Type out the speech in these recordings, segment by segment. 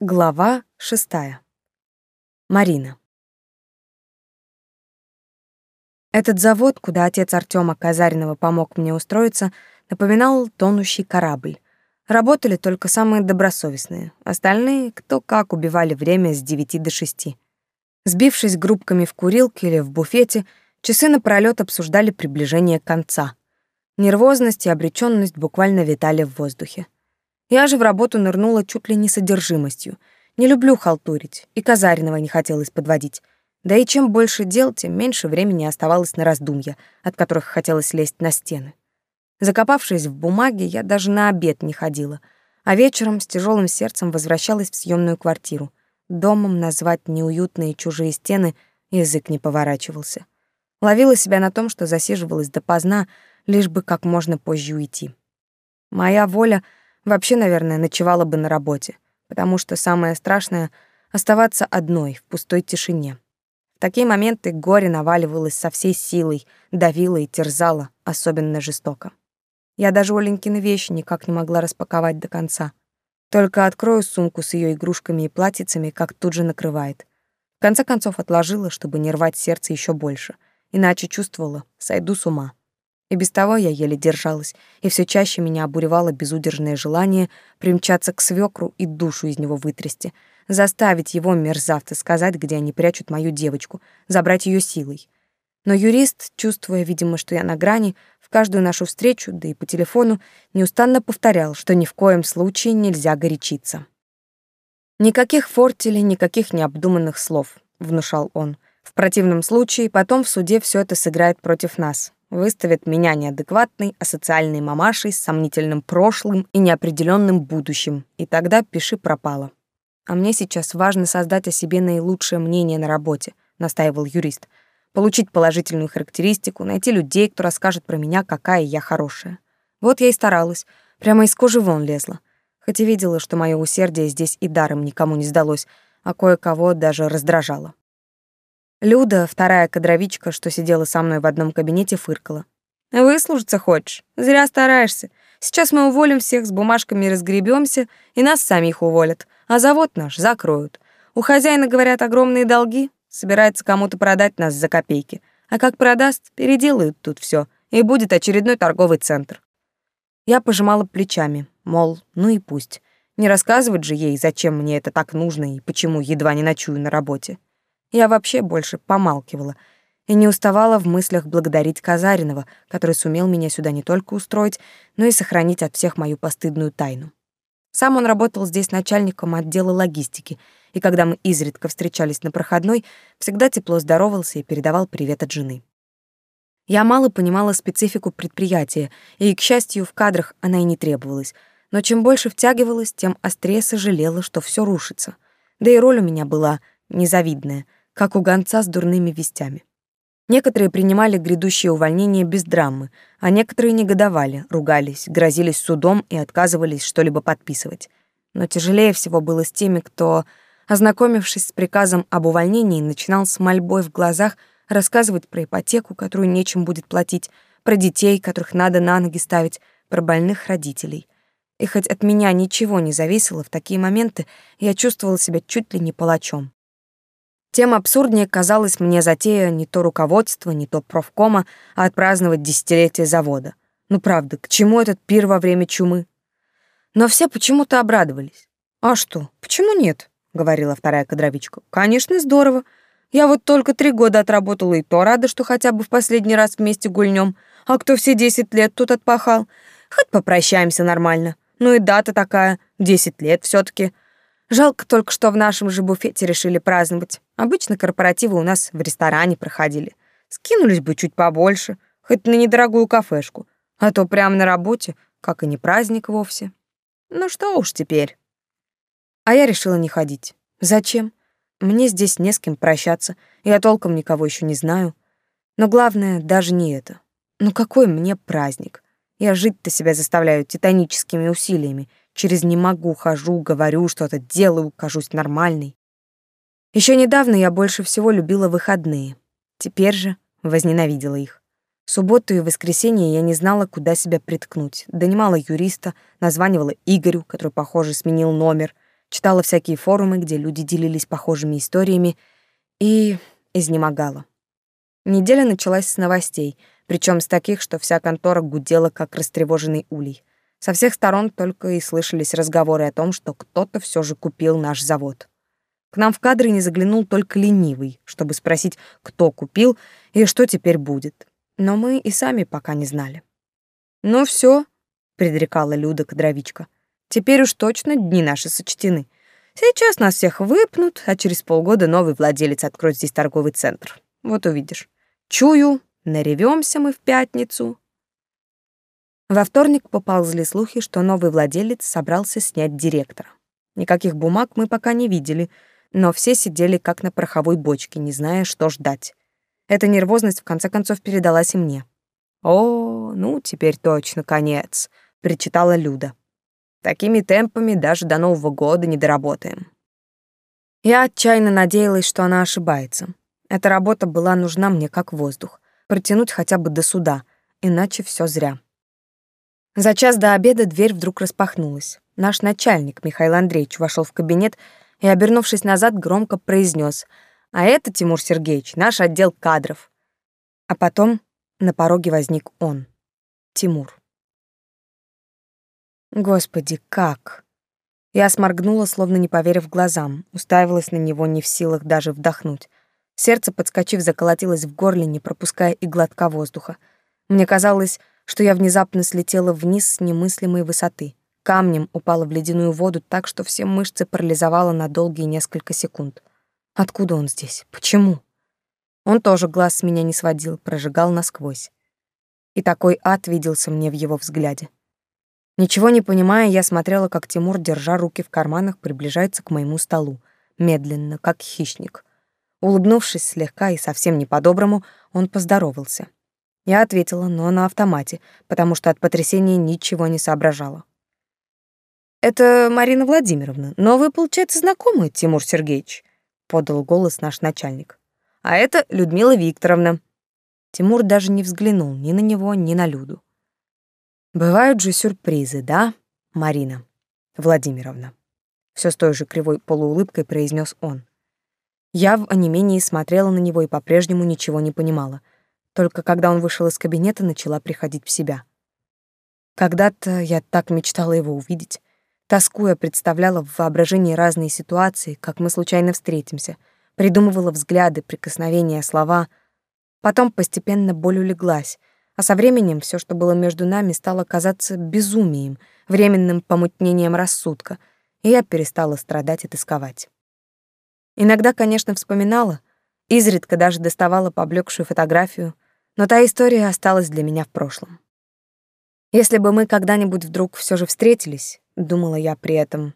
Глава шестая. Марина. Этот завод, куда отец Артема Казаринова помог мне устроиться, напоминал тонущий корабль. Работали только самые добросовестные, остальные кто как убивали время с девяти до шести. Сбившись группками в курилке или в буфете, часы напролёт обсуждали приближение конца. Нервозность и обречённость буквально витали в воздухе. Я же в работу нырнула чуть ли не содержимостью. Не люблю халтурить, и Казаринова не хотелось подводить. Да и чем больше дел, тем меньше времени оставалось на раздумья, от которых хотелось лезть на стены. Закопавшись в бумаге, я даже на обед не ходила, а вечером с тяжелым сердцем возвращалась в съемную квартиру. Домом назвать неуютные чужие стены язык не поворачивался. Ловила себя на том, что засиживалась допоздна, лишь бы как можно позже уйти. Моя воля — Вообще, наверное, ночевала бы на работе, потому что самое страшное — оставаться одной в пустой тишине. В такие моменты горе наваливалось со всей силой, давило и терзало, особенно жестоко. Я даже Оленькины вещи никак не могла распаковать до конца. Только открою сумку с ее игрушками и платьицами, как тут же накрывает. В конце концов отложила, чтобы не рвать сердце еще больше, иначе чувствовала, сойду с ума. И без того я еле держалась, и все чаще меня обуревало безудержное желание примчаться к свекру и душу из него вытрясти, заставить его, мерзавца, сказать, где они прячут мою девочку, забрать ее силой. Но юрист, чувствуя, видимо, что я на грани, в каждую нашу встречу, да и по телефону, неустанно повторял, что ни в коем случае нельзя горячиться. «Никаких фортелей, никаких необдуманных слов», — внушал он. «В противном случае потом в суде все это сыграет против нас, выставит меня неадекватной, асоциальной мамашей с сомнительным прошлым и неопределенным будущим, и тогда пиши пропало. А мне сейчас важно создать о себе наилучшее мнение на работе, настаивал юрист. Получить положительную характеристику, найти людей, кто расскажет про меня, какая я хорошая. Вот я и старалась, прямо из кожи вон лезла. Хоть и видела, что мое усердие здесь и даром никому не сдалось, а кое-кого даже раздражало. Люда, вторая кадровичка, что сидела со мной в одном кабинете, фыркала. «Выслужиться хочешь? Зря стараешься. Сейчас мы уволим всех, с бумажками разгребемся, и нас самих уволят, а завод наш закроют. У хозяина, говорят, огромные долги, собирается кому-то продать нас за копейки. А как продаст, переделают тут все, и будет очередной торговый центр». Я пожимала плечами, мол, ну и пусть. Не рассказывать же ей, зачем мне это так нужно и почему едва не ночую на работе. Я вообще больше помалкивала и не уставала в мыслях благодарить Казаринова, который сумел меня сюда не только устроить, но и сохранить от всех мою постыдную тайну. Сам он работал здесь начальником отдела логистики, и когда мы изредка встречались на проходной, всегда тепло здоровался и передавал привет от жены. Я мало понимала специфику предприятия, и, к счастью, в кадрах она и не требовалась, но чем больше втягивалась, тем острее сожалела, что все рушится. Да и роль у меня была незавидная — как у гонца с дурными вестями. Некоторые принимали грядущее увольнение без драмы, а некоторые негодовали, ругались, грозились судом и отказывались что-либо подписывать. Но тяжелее всего было с теми, кто, ознакомившись с приказом об увольнении, начинал с мольбой в глазах рассказывать про ипотеку, которую нечем будет платить, про детей, которых надо на ноги ставить, про больных родителей. И хоть от меня ничего не зависело в такие моменты, я чувствовала себя чуть ли не палачом. Тем абсурднее казалось мне затея не то руководства, не то профкома, а отпраздновать десятилетие завода. Ну правда, к чему этот пир во время чумы? Но все почему-то обрадовались. «А что, почему нет?» — говорила вторая кадровичка. «Конечно, здорово. Я вот только три года отработала и то рада, что хотя бы в последний раз вместе гульнем. А кто все десять лет тут отпахал? Хоть попрощаемся нормально. Ну и дата такая, десять лет все таки Жалко только, что в нашем же буфете решили праздновать. Обычно корпоративы у нас в ресторане проходили. Скинулись бы чуть побольше, хоть на недорогую кафешку. А то прямо на работе, как и не праздник вовсе. Ну что уж теперь. А я решила не ходить. Зачем? Мне здесь не с кем прощаться. Я толком никого еще не знаю. Но главное даже не это. Ну какой мне праздник? Я жить-то себя заставляю титаническими усилиями, Через «не могу» хожу, говорю, что-то делаю, кажусь нормальной. Еще недавно я больше всего любила выходные. Теперь же возненавидела их. Субботу и воскресенье я не знала, куда себя приткнуть. Донимала юриста, названивала Игорю, который, похоже, сменил номер. читала всякие форумы, где люди делились похожими историями, и изнемогала. Неделя началась с новостей, причем с таких, что вся контора гудела, как растревоженный улей. Со всех сторон только и слышались разговоры о том, что кто-то все же купил наш завод. К нам в кадры не заглянул только ленивый, чтобы спросить, кто купил и что теперь будет. Но мы и сами пока не знали. «Ну все, предрекала Люда Кадровичка. «Теперь уж точно дни наши сочтены. Сейчас нас всех выпнут, а через полгода новый владелец откроет здесь торговый центр. Вот увидишь. Чую, наревемся мы в пятницу, во вторник поползли слухи, что новый владелец собрался снять директора. Никаких бумаг мы пока не видели, но все сидели как на пороховой бочке, не зная, что ждать. Эта нервозность в конце концов передалась и мне. «О, ну теперь точно конец», — причитала Люда. «Такими темпами даже до Нового года не доработаем». Я отчаянно надеялась, что она ошибается. Эта работа была нужна мне как воздух. Протянуть хотя бы до суда, иначе все зря. За час до обеда дверь вдруг распахнулась. Наш начальник, Михаил Андреевич, вошел в кабинет и, обернувшись назад, громко произнес «А это, Тимур Сергеевич, наш отдел кадров». А потом на пороге возник он, Тимур. Господи, как? Я сморгнула, словно не поверив глазам, уставилась на него не в силах даже вдохнуть. Сердце, подскочив, заколотилось в горле, не пропуская и глотка воздуха. Мне казалось, что я внезапно слетела вниз с немыслимой высоты. Камнем упала в ледяную воду так, что все мышцы парализовало на долгие несколько секунд. Откуда он здесь? Почему? Он тоже глаз с меня не сводил, прожигал насквозь. И такой ад виделся мне в его взгляде. Ничего не понимая, я смотрела, как Тимур, держа руки в карманах, приближается к моему столу, медленно, как хищник. Улыбнувшись слегка и совсем не по-доброму, он поздоровался. Я ответила, но на автомате, потому что от потрясения ничего не соображала. «Это Марина Владимировна, но вы, получается, знакомы, Тимур Сергеевич?» — подал голос наш начальник. «А это Людмила Викторовна». Тимур даже не взглянул ни на него, ни на Люду. «Бывают же сюрпризы, да, Марина Владимировна?» Все с той же кривой полуулыбкой произнес он. Я в онемении смотрела на него и по-прежнему ничего не понимала — только когда он вышел из кабинета, начала приходить в себя. Когда-то я так мечтала его увидеть. Тоскуя, представляла в воображении разные ситуации, как мы случайно встретимся, придумывала взгляды, прикосновения, слова. Потом постепенно боль улеглась, а со временем все, что было между нами, стало казаться безумием, временным помутнением рассудка, и я перестала страдать и тосковать. Иногда, конечно, вспоминала, изредка даже доставала поблекшую фотографию — но та история осталась для меня в прошлом. Если бы мы когда-нибудь вдруг все же встретились, думала я при этом,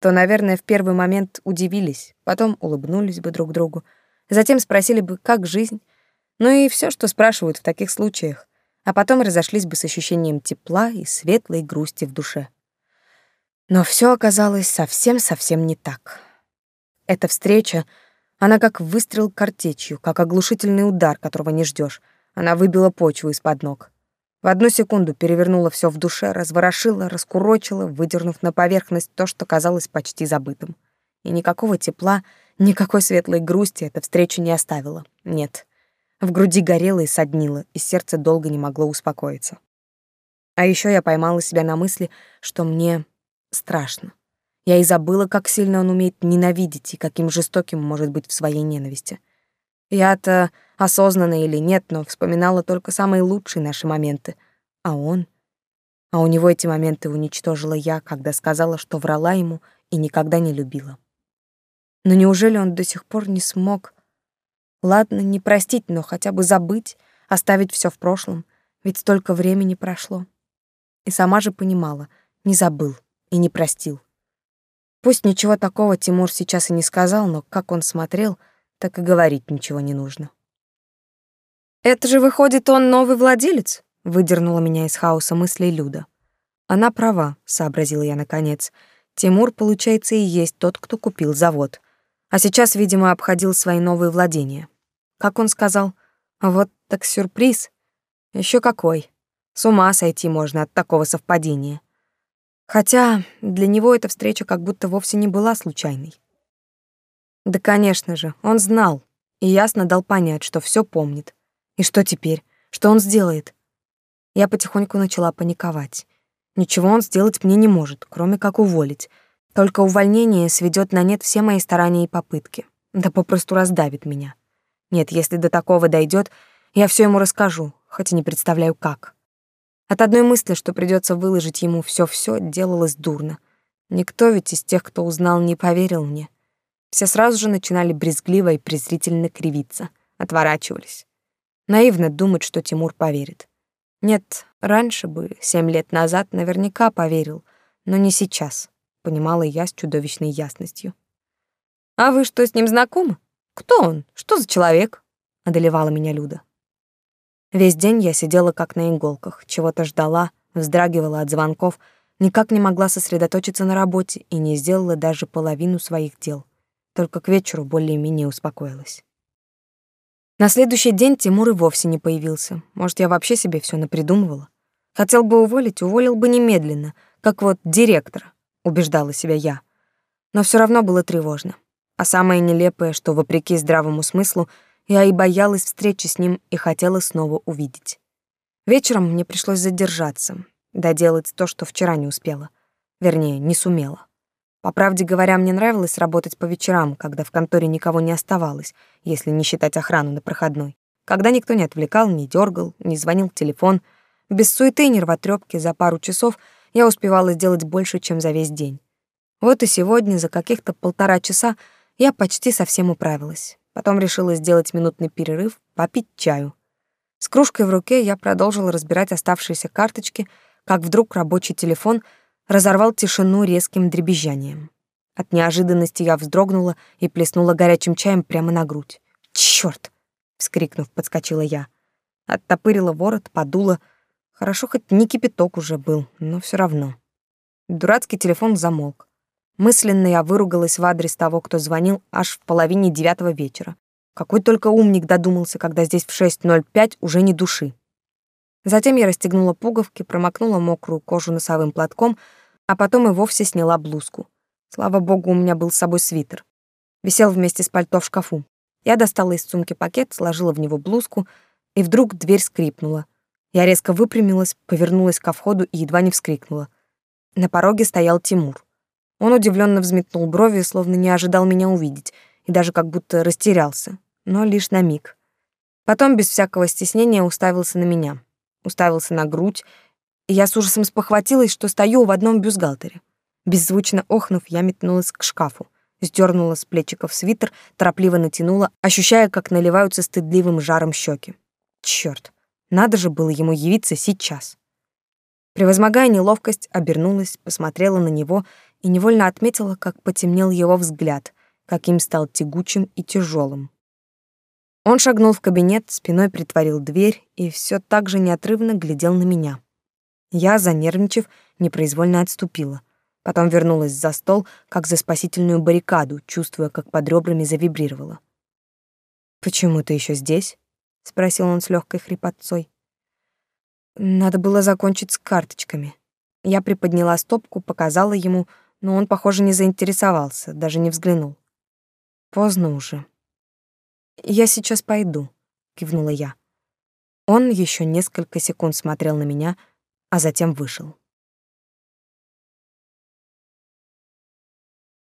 то, наверное, в первый момент удивились, потом улыбнулись бы друг другу, затем спросили бы, как жизнь, ну и все, что спрашивают в таких случаях, а потом разошлись бы с ощущением тепла и светлой грусти в душе. Но все оказалось совсем-совсем не так. Эта встреча, она как выстрел картечью, как оглушительный удар, которого не ждешь, она выбила почву из-под ног. В одну секунду перевернула все в душе, разворошила, раскурочила, выдернув на поверхность то, что казалось почти забытым. И никакого тепла, никакой светлой грусти эта встреча не оставила. Нет. В груди горело и соднило, и сердце долго не могло успокоиться. А еще я поймала себя на мысли, что мне страшно. Я и забыла, как сильно он умеет ненавидеть и каким жестоким может быть в своей ненависти. Я-то осознанно или нет, но вспоминала только самые лучшие наши моменты. А он? А у него эти моменты уничтожила я, когда сказала, что врала ему и никогда не любила. Но неужели он до сих пор не смог... Ладно, не простить, но хотя бы забыть, оставить все в прошлом, ведь столько времени прошло. И сама же понимала, не забыл и не простил. Пусть ничего такого Тимур сейчас и не сказал, но как он смотрел, так и говорить ничего не нужно. «Это же, выходит, он новый владелец?» — выдернула меня из хаоса мыслей Люда. «Она права», — сообразила я наконец. «Тимур, получается, и есть тот, кто купил завод. А сейчас, видимо, обходил свои новые владения. Как он сказал? Вот так сюрприз. Еще какой. С ума сойти можно от такого совпадения. Хотя для него эта встреча как будто вовсе не была случайной. Да, конечно же, он знал и ясно дал понять, что все помнит. И что теперь? Что он сделает? Я потихоньку начала паниковать. Ничего он сделать мне не может, кроме как уволить. Только увольнение сведет на нет все мои старания и попытки. Да попросту раздавит меня. Нет, если до такого дойдет, я все ему расскажу, хотя не представляю как. От одной мысли, что придется выложить ему все-все, делалось дурно. Никто ведь из тех, кто узнал, не поверил мне. Все сразу же начинали брезгливо и презрительно кривиться, отворачивались. Наивно думать, что Тимур поверит. Нет, раньше бы, семь лет назад, наверняка поверил, но не сейчас, понимала я с чудовищной ясностью. «А вы что, с ним знакомы? Кто он? Что за человек?» — одолевала меня Люда. Весь день я сидела как на иголках, чего-то ждала, вздрагивала от звонков, никак не могла сосредоточиться на работе и не сделала даже половину своих дел. Только к вечеру более-менее успокоилась. На следующий день Тимур и вовсе не появился. Может, я вообще себе все напридумывала? Хотел бы уволить, уволил бы немедленно, как вот директора, убеждала себя я. Но все равно было тревожно. А самое нелепое, что, вопреки здравому смыслу, я и боялась встречи с ним и хотела снова увидеть. Вечером мне пришлось задержаться, доделать то, что вчера не успела. Вернее, не сумела. По правде говоря, мне нравилось работать по вечерам, когда в конторе никого не оставалось, если не считать охрану на проходной. Когда никто не отвлекал, не дергал, не звонил телефон. Без суеты и нервотрепки за пару часов я успевала сделать больше, чем за весь день. Вот и сегодня, за каких-то полтора часа, я почти совсем управилась. Потом решила сделать минутный перерыв, попить чаю. С кружкой в руке я продолжила разбирать оставшиеся карточки, как вдруг рабочий телефон разорвал тишину резким дребезжанием. От неожиданности я вздрогнула и плеснула горячим чаем прямо на грудь. «Чёрт!» — вскрикнув, подскочила я. Оттопырила ворот, подула. Хорошо, хоть не кипяток уже был, но все равно. Дурацкий телефон замолк. Мысленно я выругалась в адрес того, кто звонил аж в половине девятого вечера. Какой только умник додумался, когда здесь в 6.05 уже не души. Затем я расстегнула пуговки, промокнула мокрую кожу носовым платком, а потом и вовсе сняла блузку. Слава богу, у меня был с собой свитер. Висел вместе с пальто в шкафу. Я достала из сумки пакет, сложила в него блузку, и вдруг дверь скрипнула. Я резко выпрямилась, повернулась ко входу и едва не вскрикнула. На пороге стоял Тимур. Он удивленно взметнул брови, словно не ожидал меня увидеть, и даже как будто растерялся, но лишь на миг. Потом без всякого стеснения уставился на меня, уставился на грудь, и я с ужасом спохватилась, что стою в одном бюстгальтере. Беззвучно охнув, я метнулась к шкафу, сдернула с плечиков свитер, торопливо натянула, ощущая, как наливаются стыдливым жаром щеки. Черт, надо же было ему явиться сейчас. Превозмогая неловкость, обернулась, посмотрела на него и невольно отметила, как потемнел его взгляд, каким стал тягучим и тяжелым. Он шагнул в кабинет, спиной притворил дверь и все так же неотрывно глядел на меня. Я, занервничав, непроизвольно отступила. Потом вернулась за стол, как за спасительную баррикаду, чувствуя, как под ребрами завибрировала. «Почему ты еще здесь?» — спросил он с легкой хрипотцой. «Надо было закончить с карточками». Я приподняла стопку, показала ему, но он, похоже, не заинтересовался, даже не взглянул. Поздно уже. Я сейчас пойду, кивнула я. Он еще несколько секунд смотрел на меня, а затем вышел.